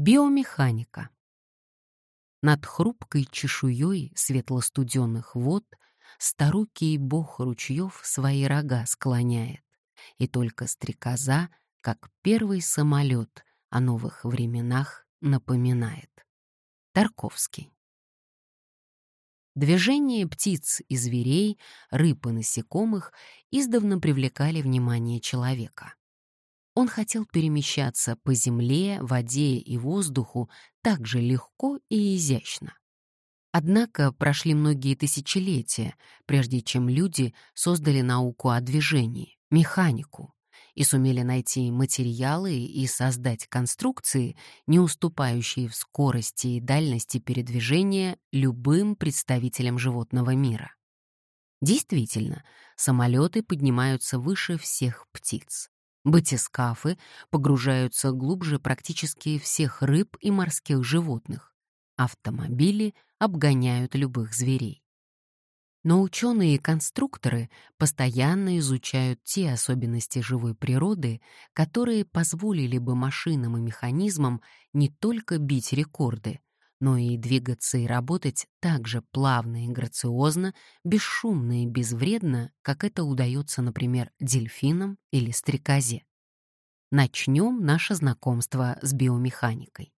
Биомеханика. Над хрупкой чешуей светлостуденных вод Старукий бог ручьев свои рога склоняет, И только стрекоза, как первый самолет, О новых временах напоминает. Тарковский. Движения птиц и зверей, рыб и насекомых издавна привлекали внимание человека. Он хотел перемещаться по земле, воде и воздуху так же легко и изящно. Однако прошли многие тысячелетия, прежде чем люди создали науку о движении, механику, и сумели найти материалы и создать конструкции, не уступающие в скорости и дальности передвижения любым представителям животного мира. Действительно, самолеты поднимаются выше всех птиц. Батискафы погружаются глубже практически всех рыб и морских животных. Автомобили обгоняют любых зверей. Но ученые и конструкторы постоянно изучают те особенности живой природы, которые позволили бы машинам и механизмам не только бить рекорды, но и двигаться и работать так же плавно и грациозно, бесшумно и безвредно, как это удается, например, дельфинам или стрекозе. Начнем наше знакомство с биомеханикой.